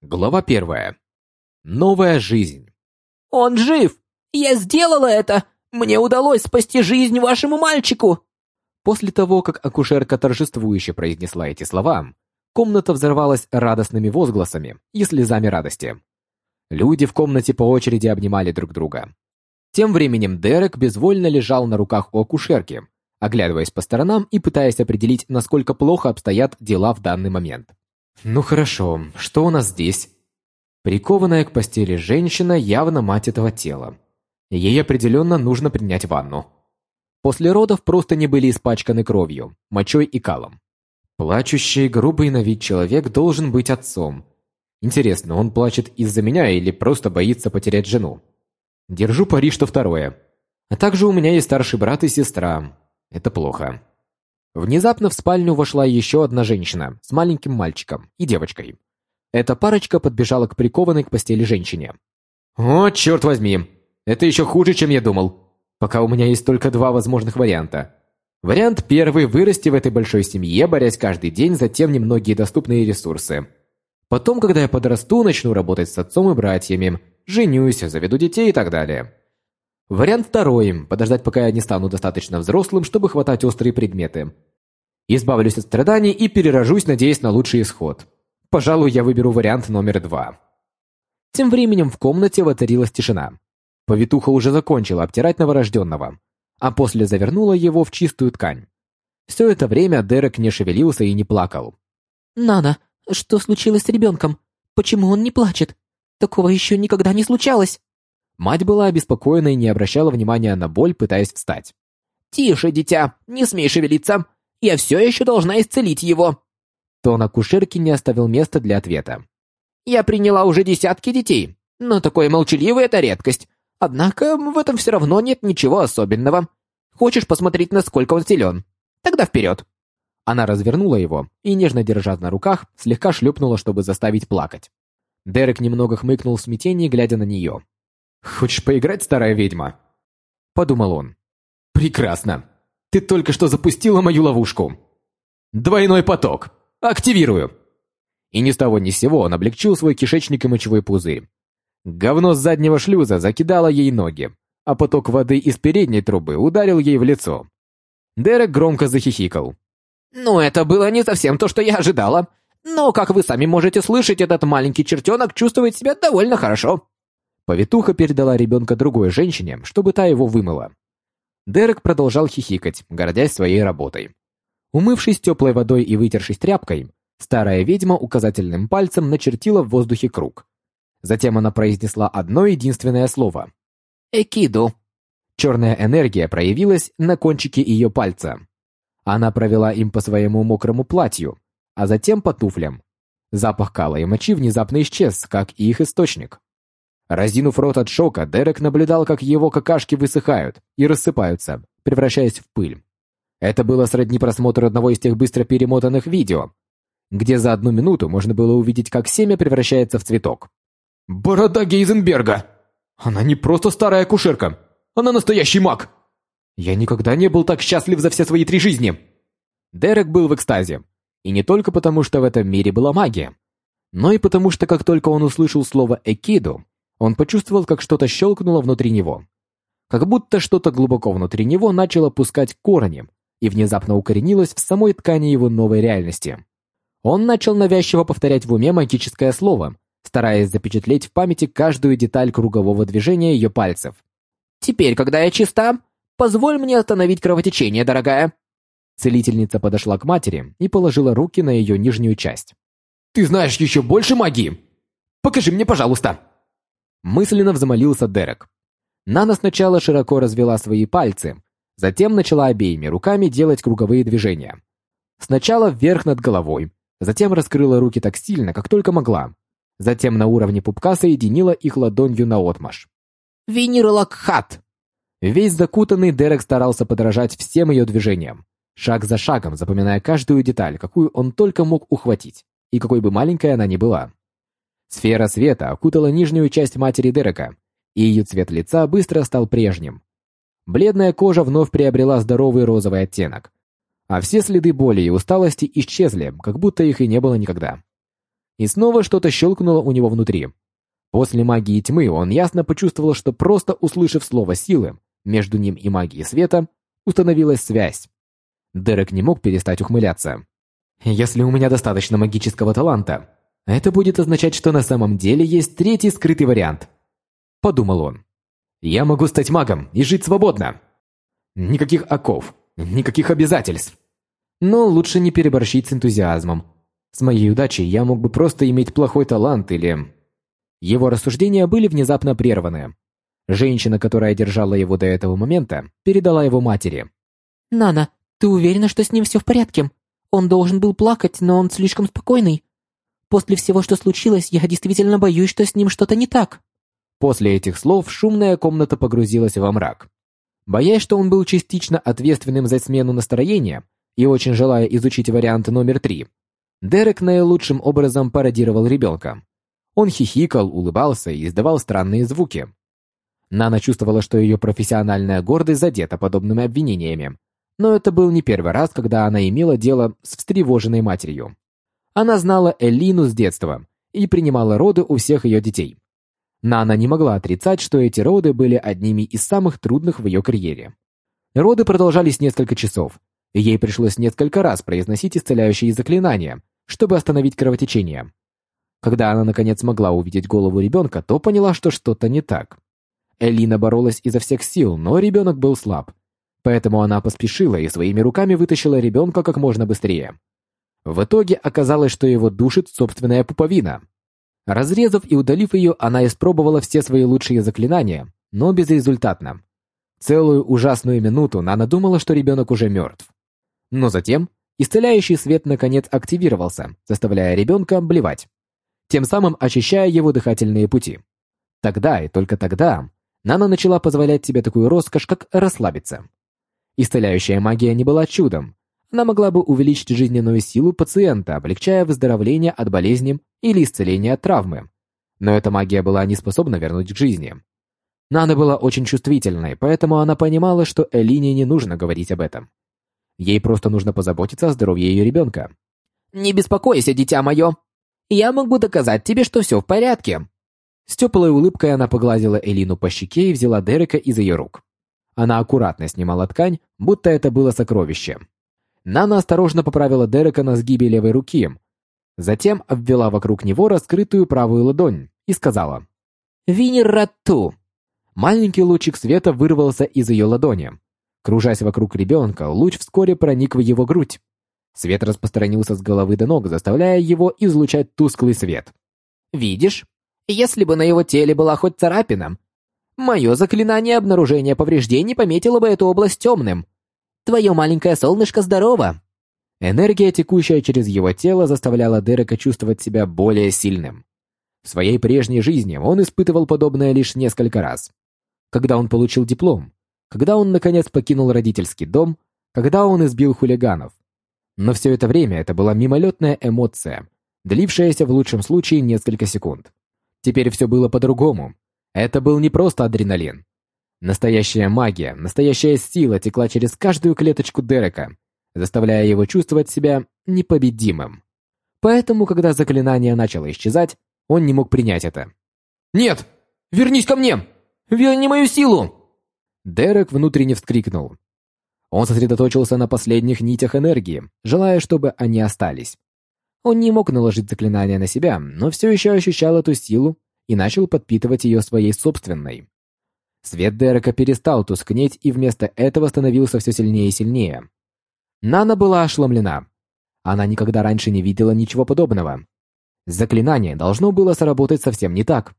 Глава первая. Новая жизнь. «Он жив! Я сделала это! Мне удалось спасти жизнь вашему мальчику!» После того, как акушерка торжествующе произнесла эти слова, комната взорвалась радостными возгласами и слезами радости. Люди в комнате по очереди обнимали друг друга. Тем временем Дерек безвольно лежал на руках у акушерки, оглядываясь по сторонам и пытаясь определить, насколько плохо обстоят дела в данный момент. Ну хорошо, что у нас здесь? Прикованная к постели женщина явно мать этого тела. Ей определенно нужно принять ванну. После родов просто не были испачканы кровью, мочой и калом. Плачущий, грубый на вид человек должен быть отцом. Интересно, он плачет из-за меня или просто боится потерять жену? Держу пари, что второе. А также у меня есть старший брат и сестра. Это плохо. Внезапно в спальню вошла еще одна женщина с маленьким мальчиком и девочкой. Эта парочка подбежала к прикованной к постели женщине. «О, черт возьми! Это еще хуже, чем я думал. Пока у меня есть только два возможных варианта. Вариант первый – вырасти в этой большой семье, борясь каждый день за тем немногие доступные ресурсы. Потом, когда я подрасту, начну работать с отцом и братьями, женюсь, заведу детей и так далее. Вариант второй – подождать, пока я не стану достаточно взрослым, чтобы хватать острые предметы. Избавлюсь от страданий и перерожусь, надеясь на лучший исход. Пожалуй, я выберу вариант номер два. Тем временем в комнате воцарилась тишина. Повитуха уже закончила обтирать новорожденного, а после завернула его в чистую ткань. Все это время Дерек не шевелился и не плакал. «Нана, что случилось с ребенком? Почему он не плачет? Такого еще никогда не случалось!» Мать была обеспокоена и не обращала внимания на боль, пытаясь встать. «Тише, дитя, не смей шевелиться. Я все еще должна исцелить его». Тон акушерки не оставил места для ответа. «Я приняла уже десятки детей, но такой молчаливый — это редкость. Однако в этом все равно нет ничего особенного. Хочешь посмотреть, насколько он силен? Тогда вперед!» Она развернула его и, нежно держа на руках, слегка шлепнула, чтобы заставить плакать. Дерек немного хмыкнул в смятении, глядя на нее. «Хочешь поиграть, старая ведьма?» Подумал он. «Прекрасно. Ты только что запустила мою ловушку. Двойной поток. Активирую!» И ни с того ни с сего он облегчил свой кишечник и мочевой пузырь. Говно с заднего шлюза закидало ей ноги, а поток воды из передней трубы ударил ей в лицо. Дерек громко захихикал. «Ну, это было не совсем то, что я ожидала. Но, как вы сами можете слышать, этот маленький чертенок чувствует себя довольно хорошо. Повитуха передала ребенка другой женщине, чтобы та его вымыла. Дерек продолжал хихикать, гордясь своей работой. Умывшись теплой водой и вытершись тряпкой, старая ведьма указательным пальцем начертила в воздухе круг. Затем она произнесла одно единственное слово. «Экиду». Черная энергия проявилась на кончике ее пальца. Она провела им по своему мокрому платью, а затем по туфлям. Запах кала и мочи внезапно исчез, как и их источник. Разинув рот от шока, Дерек наблюдал, как его какашки высыхают и рассыпаются, превращаясь в пыль. Это было сродни просмотру одного из тех быстро перемотанных видео, где за одну минуту можно было увидеть, как семя превращается в цветок. «Борода Гейзенберга! Она не просто старая акушерка, она настоящий маг!» «Я никогда не был так счастлив за все свои три жизни!» Дерек был в экстазе. И не только потому, что в этом мире была магия, но и потому, что как только он услышал слово «экиду», он почувствовал, как что-то щелкнуло внутри него. Как будто что-то глубоко внутри него начало пускать корни и внезапно укоренилось в самой ткани его новой реальности. Он начал навязчиво повторять в уме магическое слово, стараясь запечатлеть в памяти каждую деталь кругового движения ее пальцев. «Теперь, когда я чиста, позволь мне остановить кровотечение, дорогая!» Целительница подошла к матери и положила руки на ее нижнюю часть. «Ты знаешь еще больше магии? Покажи мне, пожалуйста!» Мысленно взмолился Дерек. Нана сначала широко развела свои пальцы, затем начала обеими руками делать круговые движения. Сначала вверх над головой, затем раскрыла руки так сильно, как только могла. Затем на уровне пупка соединила их ладонью наотмашь. «Виниролакхат!» Весь закутанный Дерек старался подражать всем ее движениям, шаг за шагом запоминая каждую деталь, какую он только мог ухватить, и какой бы маленькой она ни была. Сфера света окутала нижнюю часть матери Дерека, и ее цвет лица быстро стал прежним. Бледная кожа вновь приобрела здоровый розовый оттенок, а все следы боли и усталости исчезли, как будто их и не было никогда. И снова что-то щелкнуло у него внутри. После магии тьмы он ясно почувствовал, что просто услышав слово силы, между ним и магией света установилась связь. Дерек не мог перестать ухмыляться. Если у меня достаточно магического таланта, это будет означать, что на самом деле есть третий скрытый вариант. Подумал он. Я могу стать магом и жить свободно. Никаких оков, никаких обязательств. Но лучше не переборщить с энтузиазмом. С моей удачей я мог бы просто иметь плохой талант или... Его рассуждения были внезапно прерваны. Женщина, которая держала его до этого момента, передала его матери. «Нана, ты уверена, что с ним все в порядке? Он должен был плакать, но он слишком спокойный. После всего, что случилось, я действительно боюсь, что с ним что-то не так». После этих слов шумная комната погрузилась во мрак. Боясь, что он был частично ответственным за смену настроения и очень желая изучить вариант номер три, Дерек наилучшим образом пародировал ребенка. Он хихикал, улыбался и издавал странные звуки. Нана чувствовала, что ее профессиональная гордость задета подобными обвинениями, но это был не первый раз, когда она имела дело с встревоженной матерью. Она знала Элину с детства и принимала роды у всех ее детей. Нана не могла отрицать, что эти роды были одними из самых трудных в ее карьере. Роды продолжались несколько часов, ей пришлось несколько раз произносить исцеляющие заклинания, чтобы остановить кровотечение. Когда она наконец смогла увидеть голову ребенка, то поняла, что что-то не так. Элина боролась изо всех сил, но ребенок был слаб. Поэтому она поспешила и своими руками вытащила ребенка как можно быстрее. В итоге оказалось, что его душит собственная пуповина. Разрезав и удалив ее, она испробовала все свои лучшие заклинания, но безрезультатно. Целую ужасную минуту Нана думала, что ребенок уже мертв. Но затем исцеляющий свет наконец активировался, заставляя ребенка блевать, тем самым очищая его дыхательные пути. Тогда и только тогда Нана начала позволять себе такую роскошь, как расслабиться. Исцеляющая магия не была чудом, она могла бы увеличить жизненную силу пациента, облегчая выздоровление от болезни или исцеление от травмы. Но эта магия была не способна вернуть к жизни. Нана была очень чувствительной, поэтому она понимала, что Элине не нужно говорить об этом. Ей просто нужно позаботиться о здоровье ее ребенка. «Не беспокойся, дитя мое. Я могу доказать тебе, что все в порядке». С теплой улыбкой она погладила Элину по щеке и взяла Дерека из ее рук. Она аккуратно снимала ткань, будто это было сокровище. Нана осторожно поправила Дерека на сгибе левой руки, затем обвела вокруг него раскрытую правую ладонь и сказала «Винерату». Маленький лучик света вырвался из ее ладони. Кружась вокруг ребенка, луч вскоре проник в его грудь. Свет распространился с головы до ног, заставляя его излучать тусклый свет. «Видишь? Если бы на его теле была хоть царапина, мое заклинание обнаружения повреждений пометило бы эту область темным, Твое маленькое солнышко здорово!» Энергия, текущая через его тело, заставляла Дерека чувствовать себя более сильным. В своей прежней жизни он испытывал подобное лишь несколько раз. Когда он получил диплом, когда он, наконец, покинул родительский дом, когда он избил хулиганов. Но все это время это была мимолетная эмоция, длившаяся в лучшем случае несколько секунд. Теперь все было по-другому. Это был не просто адреналин. Настоящая магия, настоящая сила текла через каждую клеточку Дерека, заставляя его чувствовать себя непобедимым. Поэтому, когда заклинание начало исчезать, он не мог принять это. «Нет! Вернись ко мне! Верни мою силу!» Дерек внутренне вскрикнул. Он сосредоточился на последних нитях энергии, желая, чтобы они остались. Он не мог наложить заклинание на себя, но все еще ощущал эту силу и начал подпитывать ее своей собственной. Свет Дерека перестал тускнеть и вместо этого становился все сильнее и сильнее. Нана была ошеломлена. Она никогда раньше не видела ничего подобного. Заклинание должно было сработать совсем не так.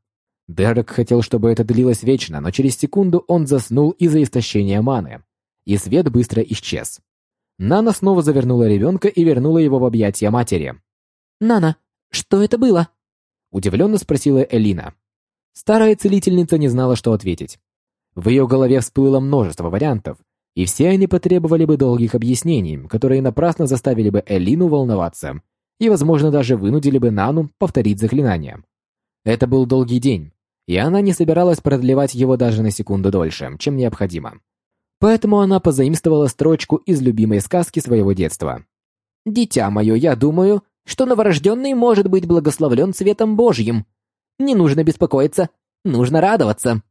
Дерек хотел, чтобы это длилось вечно, но через секунду он заснул из-за истощения маны, и свет быстро исчез. Нана снова завернула ребенка и вернула его в объятия матери. «Нана, что это было?» Удивленно спросила Элина. Старая целительница не знала, что ответить. В ее голове всплыло множество вариантов, и все они потребовали бы долгих объяснений, которые напрасно заставили бы Элину волноваться и, возможно, даже вынудили бы Нану повторить заклинание. Это был долгий день, и она не собиралась продлевать его даже на секунду дольше, чем необходимо. Поэтому она позаимствовала строчку из любимой сказки своего детства. «Дитя мое, я думаю, что новорожденный может быть благословлен светом Божьим. Не нужно беспокоиться, нужно радоваться.